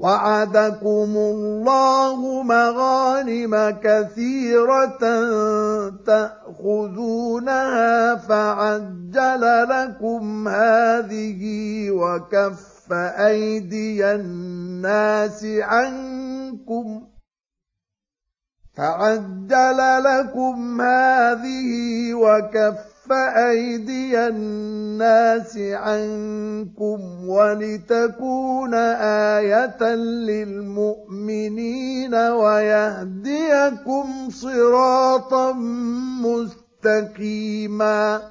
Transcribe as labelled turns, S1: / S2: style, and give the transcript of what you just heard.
S1: وعدكم الله مغانم كثيرة تأخذونها فعجل لكم هذه وكف أيدي الناس عنكم فعجل لكم هذه وكف أيدي الناس عنكم ولتكون آية للمؤمنين ويهديكم صراطا مستقيما